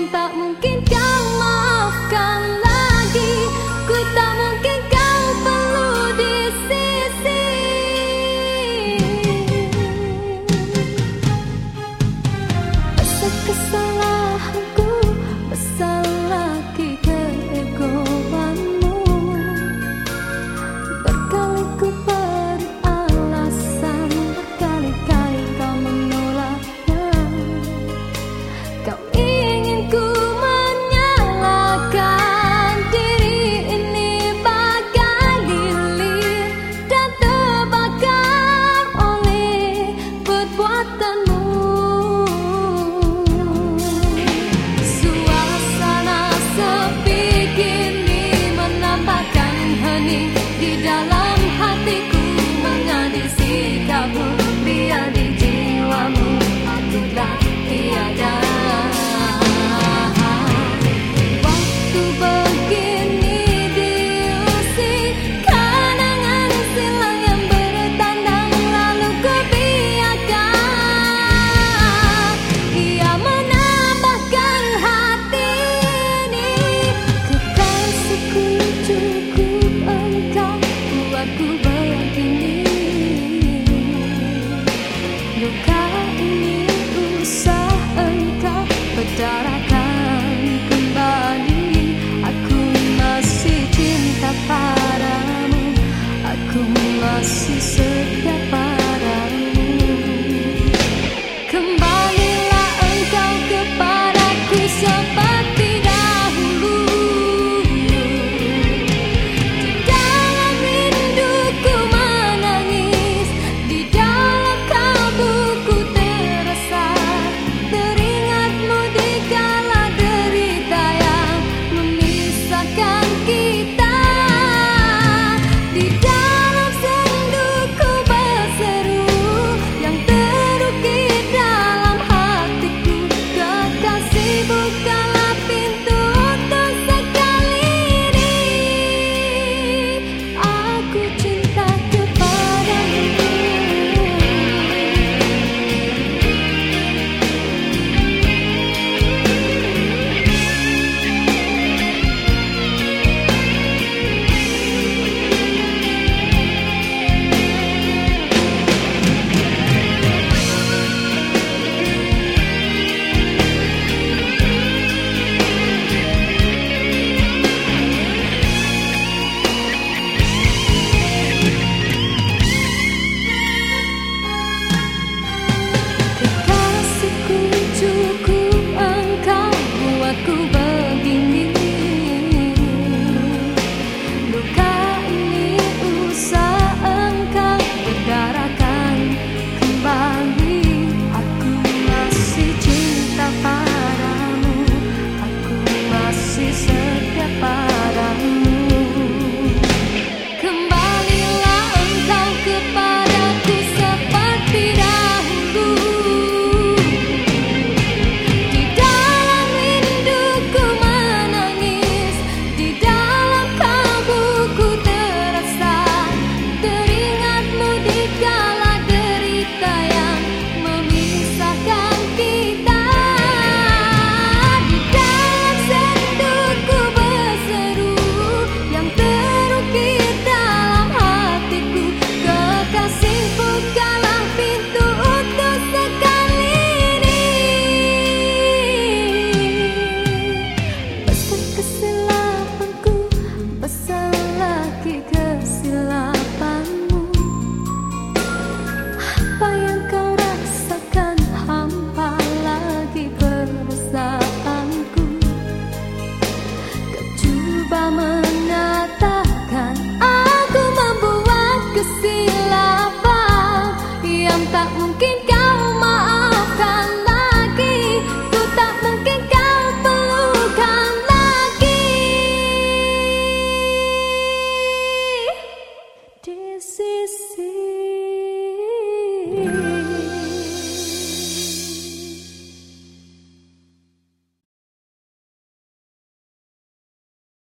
yang tak mungkin ku bayangkan